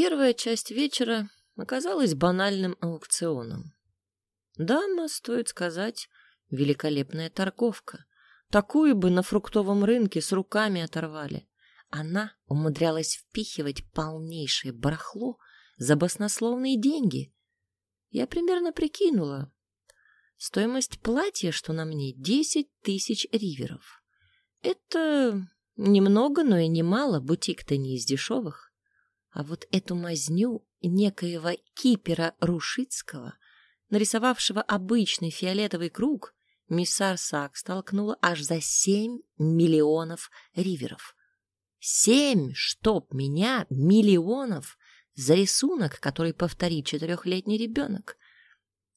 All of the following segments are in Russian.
Первая часть вечера оказалась банальным аукционом. Дама, стоит сказать, великолепная торговка. Такую бы на фруктовом рынке с руками оторвали. Она умудрялась впихивать полнейшее барахло за баснословные деньги. Я примерно прикинула. Стоимость платья, что на мне, десять тысяч риверов. Это немного, но и немало, бутик-то не из дешевых. А вот эту мазню некоего кипера Рушицкого, нарисовавшего обычный фиолетовый круг, миссар Сак столкнула аж за семь миллионов риверов. Семь, чтоб меня, миллионов за рисунок, который повторит четырехлетний ребенок.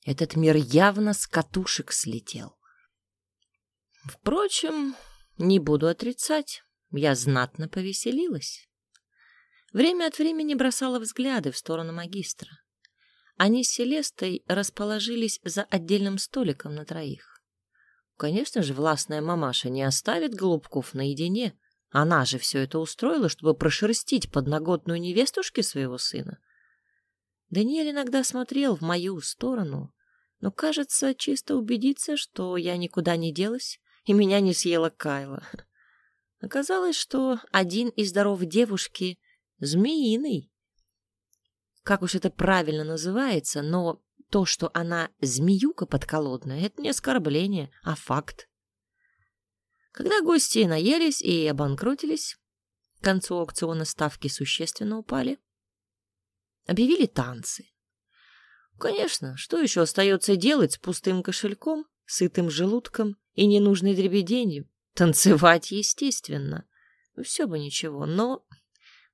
Этот мир явно с катушек слетел. Впрочем, не буду отрицать, я знатно повеселилась. Время от времени бросала взгляды в сторону магистра. Они с Селестой расположились за отдельным столиком на троих. Конечно же, властная мамаша не оставит голубков наедине. Она же все это устроила, чтобы прошерстить подноготную невестушки своего сына. Даниэль иногда смотрел в мою сторону, но, кажется, чисто убедиться, что я никуда не делась и меня не съела Кайла. Оказалось, что один из здоров девушки змеиный. Как уж это правильно называется, но то, что она змеюка подколодная, это не оскорбление, а факт. Когда гости наелись и обанкротились, к концу аукциона ставки существенно упали. Объявили танцы. Конечно, что еще остается делать с пустым кошельком, сытым желудком и ненужной дребеденью? Танцевать, естественно. Все бы ничего, но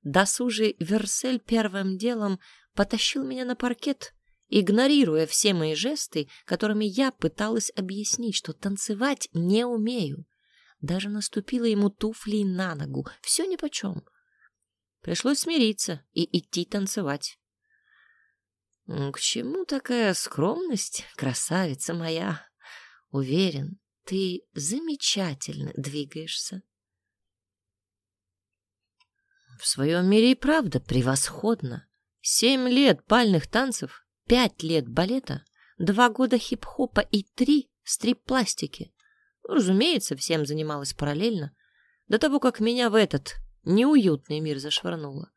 Досужий Версель первым делом потащил меня на паркет, игнорируя все мои жесты, которыми я пыталась объяснить, что танцевать не умею. Даже наступила ему туфли на ногу, все нипочем. Пришлось смириться и идти танцевать. «К чему такая скромность, красавица моя? Уверен, ты замечательно двигаешься. В своем мире и правда превосходно. Семь лет бальных танцев, пять лет балета, два года хип-хопа и три стрип-пластики. Ну, разумеется, всем занималась параллельно, до того, как меня в этот неуютный мир зашвырнуло.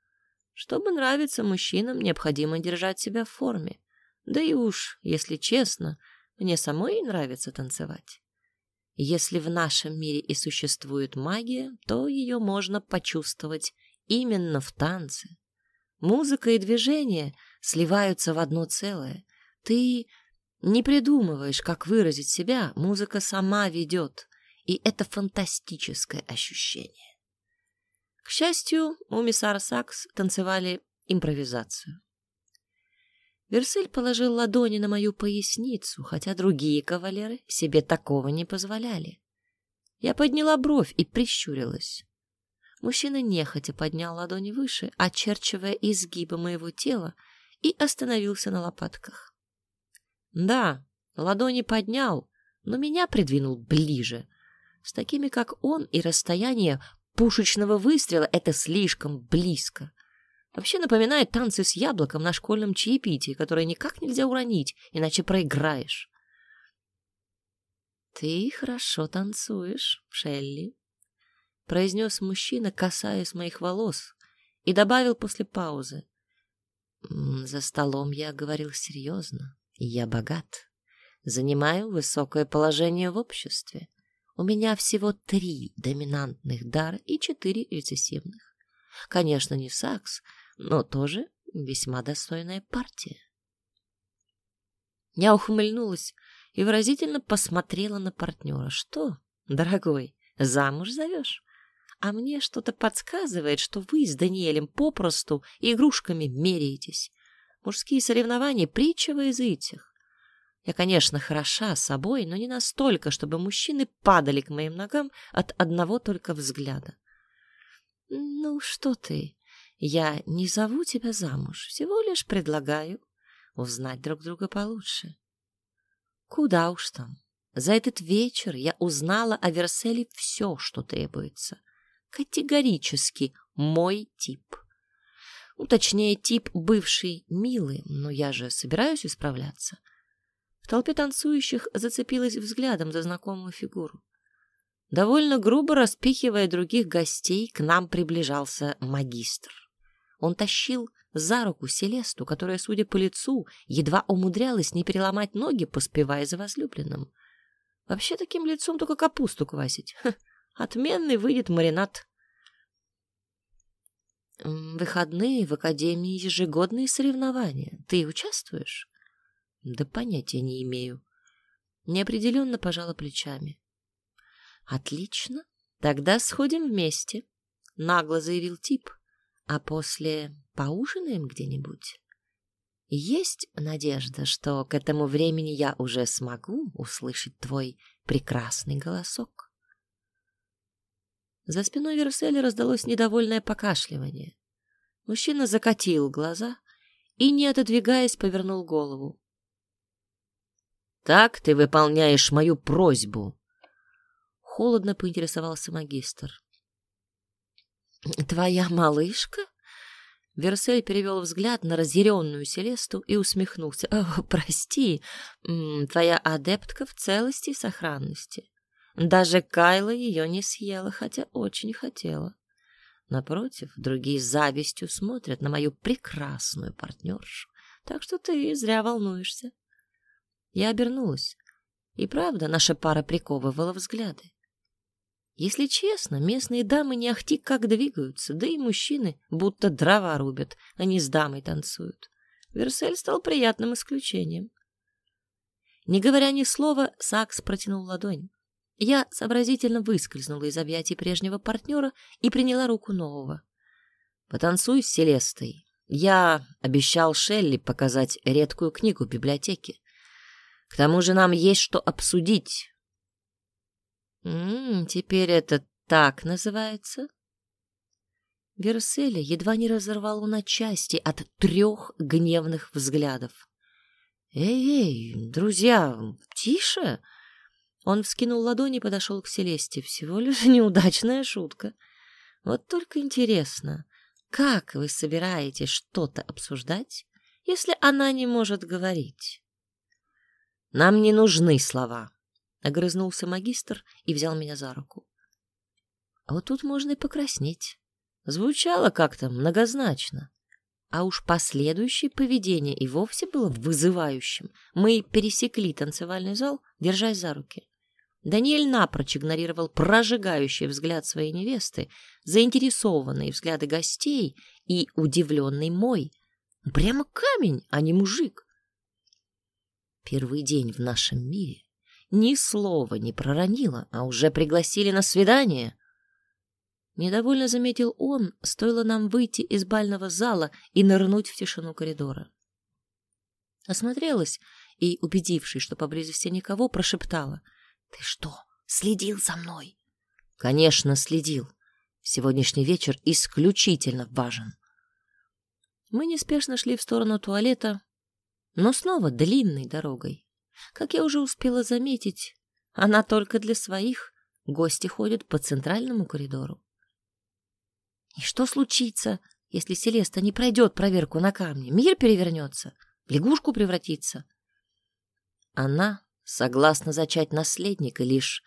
Чтобы нравиться мужчинам, необходимо держать себя в форме. Да и уж, если честно, мне самой нравится танцевать. Если в нашем мире и существует магия, то ее можно почувствовать именно в танце. Музыка и движение сливаются в одно целое. Ты не придумываешь, как выразить себя, музыка сама ведет, и это фантастическое ощущение. К счастью, у миссара Сакс танцевали импровизацию. Версель положил ладони на мою поясницу, хотя другие кавалеры себе такого не позволяли. Я подняла бровь и прищурилась. Мужчина нехотя поднял ладони выше, очерчивая изгибы моего тела, и остановился на лопатках. Да, ладони поднял, но меня придвинул ближе. С такими, как он, и расстояние пушечного выстрела — это слишком близко. Вообще напоминает танцы с яблоком на школьном чаепитии, которые никак нельзя уронить, иначе проиграешь. «Ты хорошо танцуешь, Шелли», произнес мужчина, касаясь моих волос, и добавил после паузы. «За столом я говорил серьезно, я богат. Занимаю высокое положение в обществе. У меня всего три доминантных дара и четыре рецессивных. Конечно, не сакс, но тоже весьма достойная партия». Я ухмыльнулась и выразительно посмотрела на партнера. «Что, дорогой, замуж зовешь?» А мне что-то подсказывает, что вы с Даниэлем попросту игрушками меряетесь. Мужские соревнования — притча во языцах. Я, конечно, хороша собой, но не настолько, чтобы мужчины падали к моим ногам от одного только взгляда. Ну, что ты? Я не зову тебя замуж, всего лишь предлагаю узнать друг друга получше. Куда уж там. За этот вечер я узнала о Верселе все, что требуется — категорически мой тип. Ну, точнее, тип бывший милый, но я же собираюсь исправляться. В толпе танцующих зацепилась взглядом за знакомую фигуру. Довольно грубо распихивая других гостей, к нам приближался магистр. Он тащил за руку Селесту, которая, судя по лицу, едва умудрялась не переломать ноги, поспевая за возлюбленным. Вообще таким лицом только капусту квасить. Отменный выйдет маринад. Выходные в Академии ежегодные соревнования. Ты участвуешь? Да понятия не имею. Неопределенно пожала плечами. Отлично. Тогда сходим вместе, нагло заявил тип. А после поужинаем где-нибудь? Есть надежда, что к этому времени я уже смогу услышать твой прекрасный голосок. За спиной Верселя раздалось недовольное покашливание. Мужчина закатил глаза и, не отодвигаясь, повернул голову. «Так ты выполняешь мою просьбу!» Холодно поинтересовался магистр. «Твоя малышка?» Версель перевел взгляд на разъяренную Селесту и усмехнулся. «О, прости, твоя адептка в целости и сохранности. Даже Кайла ее не съела, хотя очень хотела. Напротив, другие завистью смотрят на мою прекрасную партнершу, так что ты зря волнуешься». Я обернулась. И правда, наша пара приковывала взгляды. Если честно, местные дамы не ахти как двигаются, да и мужчины будто дрова рубят, а не с дамой танцуют. Версель стал приятным исключением. Не говоря ни слова, Сакс протянул ладонь. Я сообразительно выскользнула из объятий прежнего партнера и приняла руку нового. «Потанцуй с Селестой. Я обещал Шелли показать редкую книгу в библиотеке. К тому же нам есть что обсудить, М -м, теперь это так называется? Верселя едва не разорвало на части от трех гневных взглядов. «Эй, эй, друзья, тише!» Он вскинул ладони и подошел к Селесте. Всего лишь неудачная шутка. Вот только интересно, как вы собираетесь что-то обсуждать, если она не может говорить? Нам не нужны слова, Огрызнулся магистр и взял меня за руку. А вот тут можно и покраснеть. Звучало как-то многозначно. А уж последующее поведение и вовсе было вызывающим. Мы пересекли танцевальный зал, держась за руки. Даниэль напрочь игнорировал прожигающий взгляд своей невесты, заинтересованные взгляды гостей и удивленный мой. Прямо камень, а не мужик. Первый день в нашем мире ни слова не проронила, а уже пригласили на свидание. Недовольно заметил он, стоило нам выйти из бального зала и нырнуть в тишину коридора. Осмотрелась и, убедившись, что поблизости никого, прошептала. — Ты что, следил за мной? — Конечно, следил. Сегодняшний вечер исключительно важен. Мы неспешно шли в сторону туалета, но снова длинной дорогой. Как я уже успела заметить, она только для своих. Гости ходят по центральному коридору. И что случится, если Селеста не пройдет проверку на камне? Мир перевернется, в лягушку превратится. Она согласна зачать наследника лишь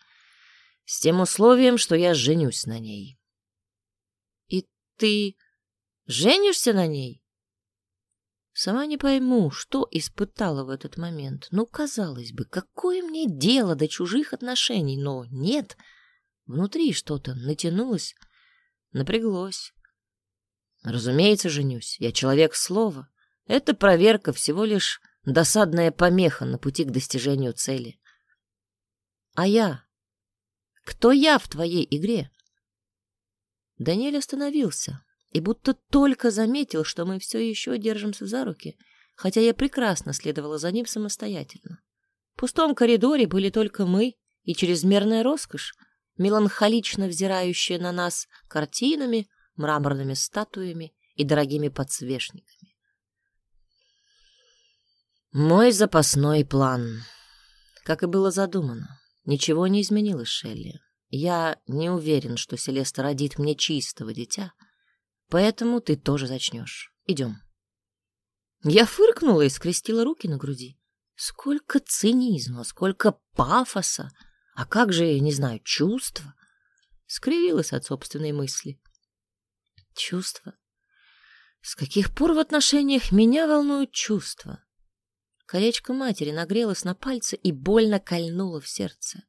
с тем условием, что я женюсь на ней. И ты женишься на ней? Сама не пойму, что испытала в этот момент. Ну, казалось бы, какое мне дело до чужих отношений, но нет. Внутри что-то натянулось, напряглось. Разумеется, женюсь. Я человек слова. Эта проверка всего лишь досадная помеха на пути к достижению цели. А я? Кто я в твоей игре? Даниэль остановился, и будто только заметил, что мы все еще держимся за руки, хотя я прекрасно следовала за ним самостоятельно. В пустом коридоре были только мы и чрезмерная роскошь, меланхолично взирающая на нас картинами, мраморными статуями и дорогими подсвечниками. Мой запасной план. Как и было задумано. Ничего не изменилось, Шелли. Я не уверен, что Селеста родит мне чистого дитя, Поэтому ты тоже зачнешь. идем. Я фыркнула и скрестила руки на груди. Сколько цинизма, сколько пафоса, а как же, не знаю, чувства. Скривилась от собственной мысли. Чувства. С каких пор в отношениях меня волнуют чувства? Колечко матери нагрелось на пальце и больно кольнуло в сердце.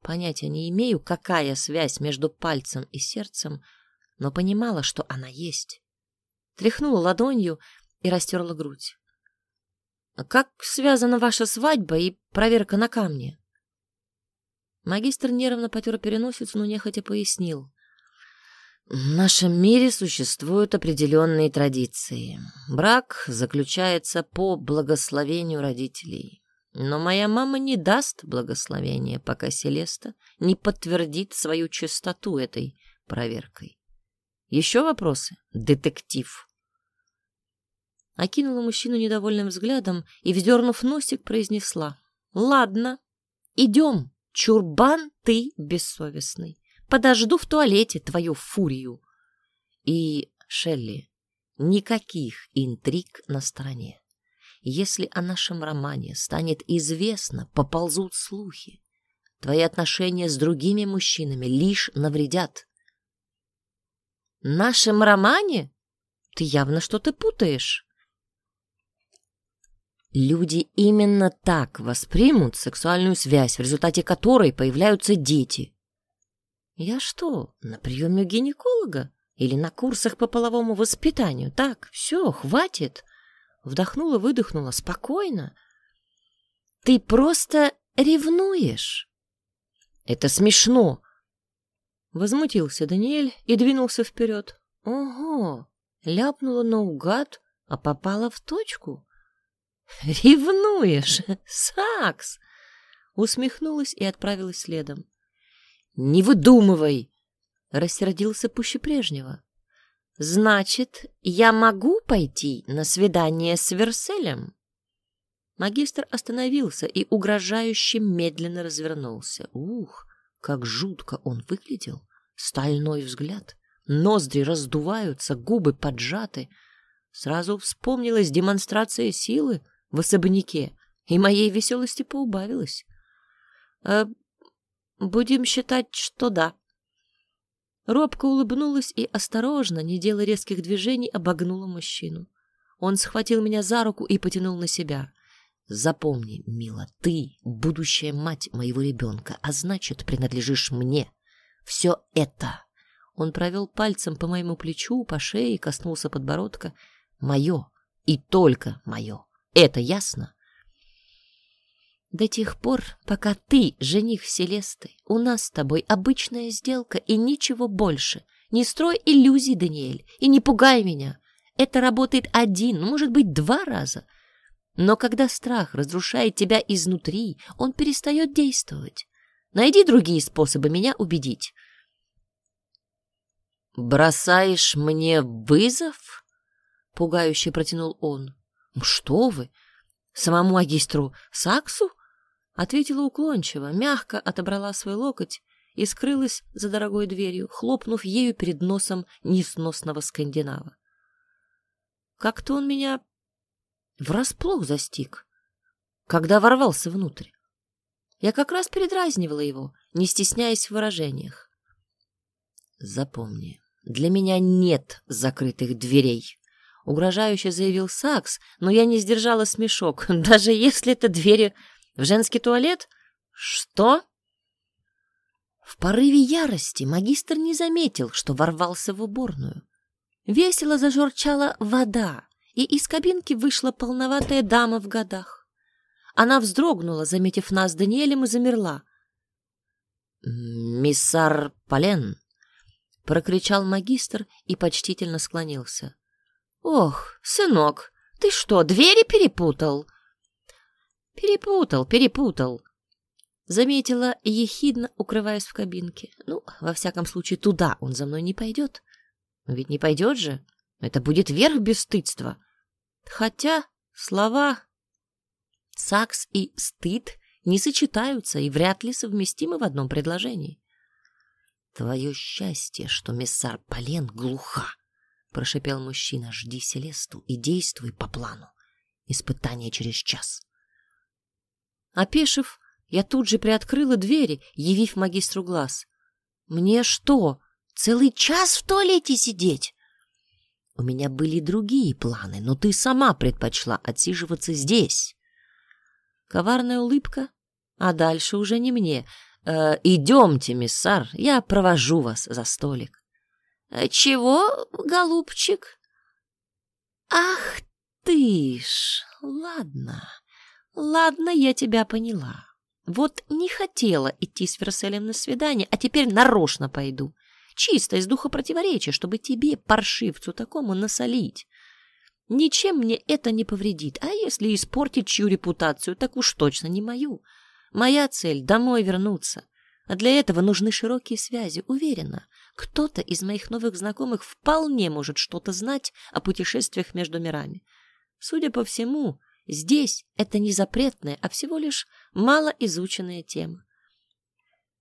Понятия не имею, какая связь между пальцем и сердцем, но понимала, что она есть. Тряхнула ладонью и растерла грудь. «А как связана ваша свадьба и проверка на камне?» Магистр нервно потер переносицу, но нехотя пояснил. В нашем мире существуют определенные традиции. Брак заключается по благословению родителей. Но моя мама не даст благословения, пока Селеста не подтвердит свою чистоту этой проверкой. Еще вопросы, детектив? Окинула мужчину недовольным взглядом и, вздернув носик, произнесла. «Ладно, идем, чурбан ты бессовестный. Подожду в туалете твою фурию». И, Шелли, никаких интриг на стороне. Если о нашем романе станет известно, поползут слухи. Твои отношения с другими мужчинами лишь навредят. Нашем романе? Ты явно что-то путаешь. Люди именно так воспримут сексуальную связь, в результате которой появляются дети. Я что, на приеме гинеколога? Или на курсах по половому воспитанию? Так, все, хватит. Вдохнула, выдохнула, спокойно. Ты просто ревнуешь. Это смешно. Возмутился Даниэль и двинулся вперед. Ого, ляпнула наугад, а попала в точку. Ревнуешь, Сакс! Усмехнулась и отправилась следом. Не выдумывай! Рассердился пуще прежнего. «Значит, я могу пойти на свидание с Верселем?» Магистр остановился и угрожающе медленно развернулся. Ух, как жутко он выглядел! Стальной взгляд, ноздри раздуваются, губы поджаты. Сразу вспомнилась демонстрация силы в особняке, и моей веселости поубавилось. «Э, «Будем считать, что да», Робко улыбнулась и осторожно, не делая резких движений, обогнула мужчину. Он схватил меня за руку и потянул на себя. «Запомни, мила, ты — будущая мать моего ребенка, а значит, принадлежишь мне. Все это...» Он провел пальцем по моему плечу, по шее, коснулся подбородка. «Мое и только мое. Это ясно?» До тех пор, пока ты жених Селесты, у нас с тобой обычная сделка и ничего больше. Не строй иллюзий, Даниэль, и не пугай меня. Это работает один, может быть, два раза. Но когда страх разрушает тебя изнутри, он перестает действовать. Найди другие способы меня убедить. «Бросаешь мне вызов?» — пугающе протянул он. «Что вы? Самому магистру Саксу?» Ответила уклончиво, мягко отобрала свой локоть и скрылась за дорогой дверью, хлопнув ею перед носом несносного скандинава. Как-то он меня врасплох застиг, когда ворвался внутрь. Я как раз передразнивала его, не стесняясь в выражениях. «Запомни, для меня нет закрытых дверей», — угрожающе заявил Сакс, но я не сдержала смешок, даже если это двери в женский туалет? Что? В порыве ярости магистр не заметил, что ворвался в уборную. Весело зажурчала вода, и из кабинки вышла полноватая дама в годах. Она вздрогнула, заметив нас Даниэлем, и замерла. «Миссар Полен!» — прокричал магистр и почтительно склонился. «Ох, сынок, ты что, двери перепутал?» Перепутал, перепутал. Заметила ехидно, укрываясь в кабинке. Ну, во всяком случае, туда он за мной не пойдет. Ведь не пойдет же. Это будет верх бесстыдства. Хотя слова «сакс» и «стыд» не сочетаются и вряд ли совместимы в одном предложении. Твое счастье, что миссар Полен глуха. — прошипел мужчина. «Жди Селесту и действуй по плану. Испытание через час». Опешив, я тут же приоткрыла двери, явив магистру глаз. «Мне что, целый час в туалете сидеть?» «У меня были другие планы, но ты сама предпочла отсиживаться здесь». Коварная улыбка, а дальше уже не мне. Э, «Идемте, миссар, я провожу вас за столик». «Э, «Чего, голубчик?» «Ах ты ж! Ладно, ладно, я тебя поняла. Вот не хотела идти с Верселем на свидание, а теперь нарочно пойду. Чисто из духа противоречия, чтобы тебе, паршивцу такому, насолить. Ничем мне это не повредит, а если испортить чью репутацию, так уж точно не мою. Моя цель — домой вернуться. А для этого нужны широкие связи, уверена. Кто-то из моих новых знакомых вполне может что-то знать о путешествиях между мирами. Судя по всему, здесь это не запретная, а всего лишь малоизученная тема.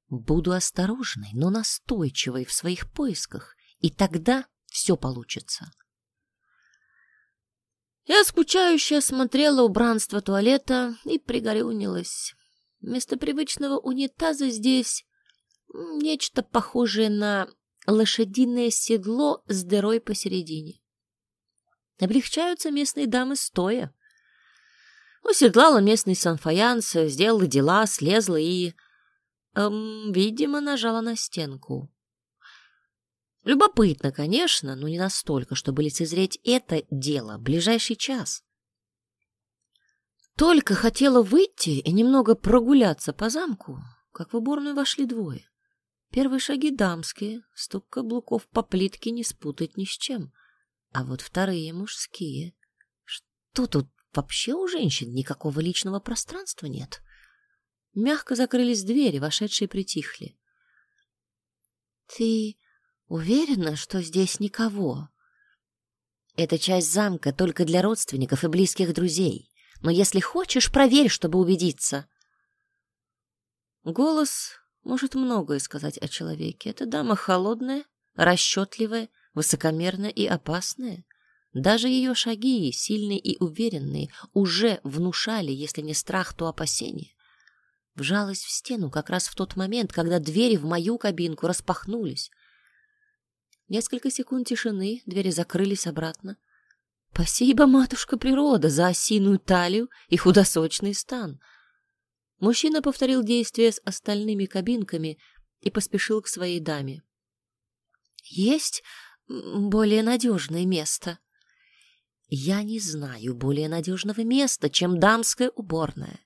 Буду осторожной, но настойчивой в своих поисках, и тогда все получится. Я скучающе осмотрела убранство туалета и пригорюнилась. Вместо привычного унитаза здесь нечто похожее на лошадиное седло с дырой посередине. Облегчаются местные дамы стоя. Уседлала местный санфаянс, сделала дела, слезла и, эм, видимо, нажала на стенку. Любопытно, конечно, но не настолько, чтобы лицезреть это дело в ближайший час. Только хотела выйти и немного прогуляться по замку, как в уборную вошли двое. Первые шаги дамские, стук каблуков по плитке не спутать ни с чем, а вот вторые мужские. Что тут вообще у женщин никакого личного пространства нет? Мягко закрылись двери, вошедшие притихли. — Ты Уверена, что здесь никого. Эта часть замка только для родственников и близких друзей. Но если хочешь, проверь, чтобы убедиться. Голос может многое сказать о человеке. Эта дама холодная, расчетливая, высокомерная и опасная. Даже ее шаги, сильные и уверенные, уже внушали, если не страх, то опасение. Вжалась в стену как раз в тот момент, когда двери в мою кабинку распахнулись. Несколько секунд тишины, двери закрылись обратно. Спасибо, матушка природа, за осиную талию и худосочный стан. Мужчина повторил действие с остальными кабинками и поспешил к своей даме. Есть более надежное место. Я не знаю более надежного места, чем дамская уборная.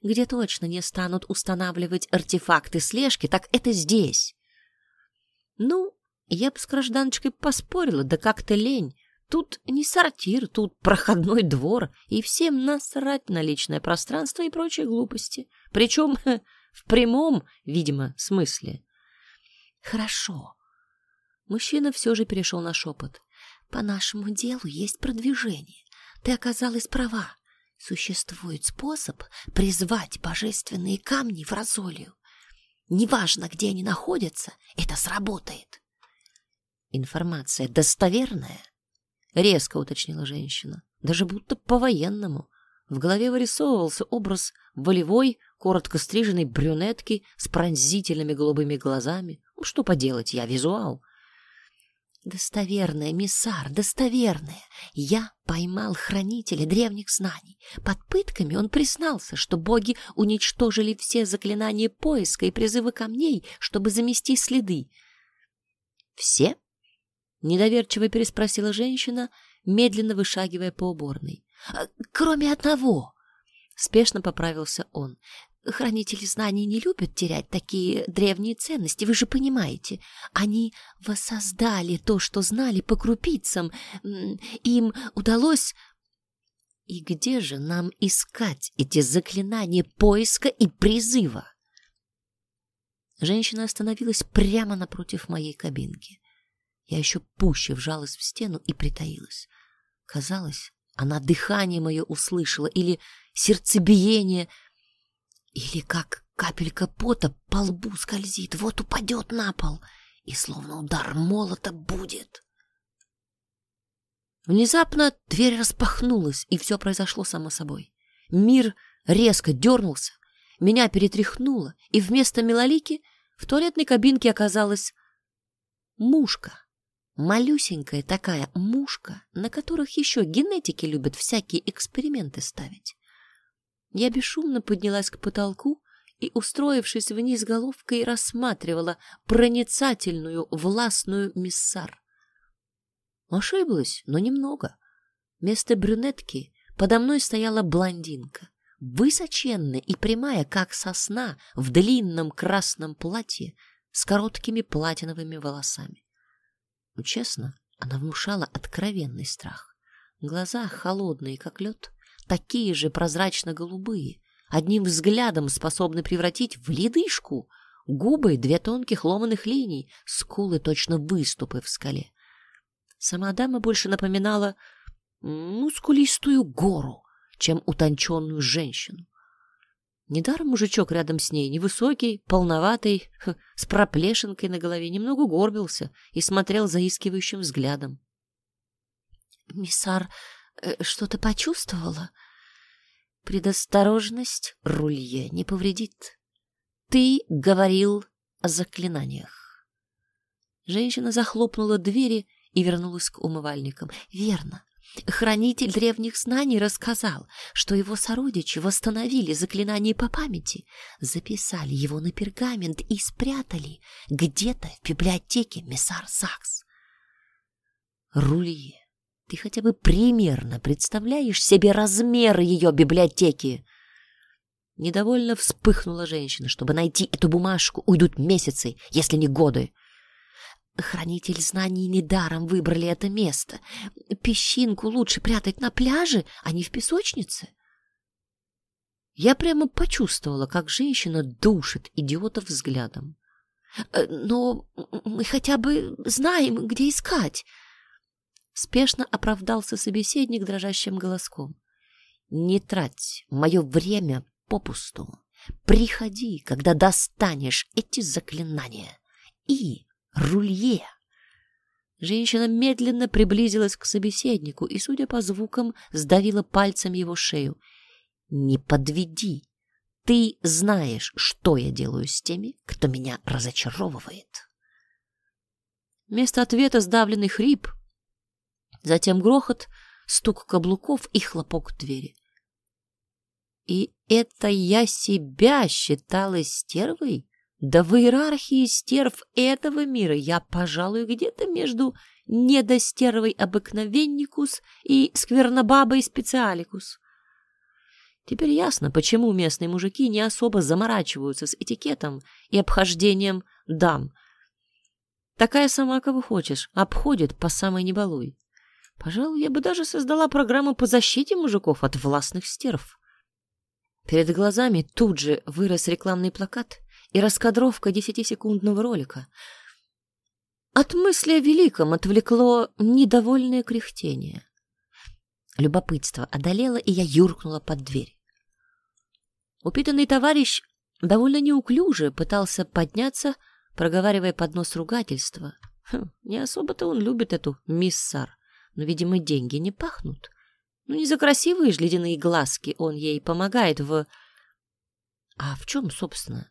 Где точно не станут устанавливать артефакты слежки, так это здесь. Ну, я бы с гражданочкой поспорила, да как-то лень. Тут не сортир, тут проходной двор, и всем насрать на личное пространство и прочие глупости. Причем в прямом, видимо, смысле. Хорошо. Мужчина все же перешел на шепот. По нашему делу есть продвижение. Ты оказалась права. Существует способ призвать божественные камни в разолью. Неважно, где они находятся, это сработает. Информация достоверная? Резко уточнила женщина, даже будто по-военному. В голове вырисовывался образ волевой, коротко стриженной брюнетки с пронзительными голубыми глазами. Ну, что поделать, я визуал. Достоверная, миссар, достоверная. Я поймал хранителя древних знаний. Под пытками он признался, что боги уничтожили все заклинания поиска и призывы камней, чтобы замести следы. Все? Недоверчиво переспросила женщина, медленно вышагивая по уборной. «А, «Кроме одного!» Спешно поправился он. «Хранители знаний не любят терять такие древние ценности, вы же понимаете. Они воссоздали то, что знали по крупицам. Им удалось...» «И где же нам искать эти заклинания поиска и призыва?» Женщина остановилась прямо напротив моей кабинки. Я еще пуще вжалась в стену и притаилась. Казалось, она дыхание мое услышала, или сердцебиение, или как капелька пота по лбу скользит, вот упадет на пол, и словно удар молота будет. Внезапно дверь распахнулась, и все произошло само собой. Мир резко дернулся, меня перетряхнуло, и вместо Милолики в туалетной кабинке оказалась мушка. Малюсенькая такая мушка, на которых еще генетики любят всякие эксперименты ставить. Я бесшумно поднялась к потолку и, устроившись вниз головкой, рассматривала проницательную, властную миссар. Ошиблась, но немного. Вместо брюнетки подо мной стояла блондинка, высоченная и прямая, как сосна, в длинном красном платье с короткими платиновыми волосами. Но, честно, она внушала откровенный страх. Глаза холодные, как лед, такие же прозрачно-голубые, одним взглядом способны превратить в ледышку. Губы — две тонких ломаных линий, скулы — точно выступы в скале. Сама дама больше напоминала мускулистую гору, чем утонченную женщину. Недаром мужичок рядом с ней, невысокий, полноватый, с проплешинкой на голове, немного горбился и смотрел заискивающим взглядом. «Миссар что-то почувствовала?» «Предосторожность рулье не повредит. Ты говорил о заклинаниях». Женщина захлопнула двери и вернулась к умывальникам. «Верно. Хранитель древних знаний рассказал, что его сородичи восстановили заклинание по памяти, записали его на пергамент и спрятали где-то в библиотеке Мессар Сакс. Рулье, ты хотя бы примерно представляешь себе размеры ее библиотеки? Недовольно вспыхнула женщина. Чтобы найти эту бумажку, уйдут месяцы, если не годы. Хранитель знаний недаром выбрали это место. Песчинку лучше прятать на пляже, а не в песочнице. Я прямо почувствовала, как женщина душит идиотов взглядом. Э, но мы хотя бы знаем, где искать. Спешно оправдался собеседник дрожащим голоском. Не трать мое время попусту. Приходи, когда достанешь эти заклинания. И Рулье! Женщина медленно приблизилась к собеседнику и, судя по звукам, сдавила пальцем его шею. «Не подведи! Ты знаешь, что я делаю с теми, кто меня разочаровывает!» Вместо ответа сдавленный хрип, затем грохот, стук каблуков и хлопок двери. И это я себя считала стервой? Да в иерархии стерв этого мира я, пожалуй, где-то между недостервой обыкновенникус и сквернобабой специаликус. Теперь ясно, почему местные мужики не особо заморачиваются с этикетом и обхождением дам. Такая сама, кого хочешь, обходит по самой небалуй. Пожалуй, я бы даже создала программу по защите мужиков от властных стерв. Перед глазами тут же вырос рекламный плакат — и раскадровка десятисекундного ролика. От мысли о великом отвлекло недовольное кряхтение. Любопытство одолело, и я юркнула под дверь. Упитанный товарищ довольно неуклюже пытался подняться, проговаривая под нос ругательства. Хм, не особо-то он любит эту миссар, но, видимо, деньги не пахнут. Ну, не за красивые же ледяные глазки он ей помогает в... А в чем, собственно,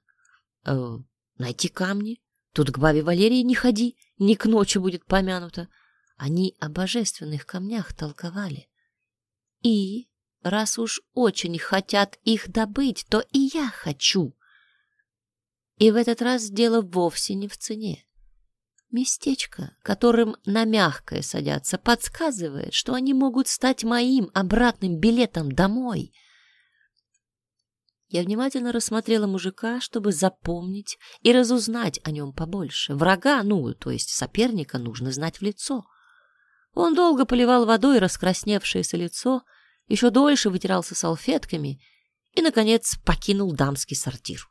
Э, найти камни. Тут к бабе Валерии не ходи, не к ночи будет помянуто. Они о божественных камнях толковали. И, раз уж очень хотят их добыть, то и я хочу. И в этот раз дело вовсе не в цене. Местечко, которым на мягкое садятся, подсказывает, что они могут стать моим обратным билетом домой — я внимательно рассмотрела мужика, чтобы запомнить и разузнать о нем побольше. Врага, ну, то есть соперника, нужно знать в лицо. Он долго поливал водой раскрасневшееся лицо, еще дольше вытирался салфетками и, наконец, покинул дамский сортир.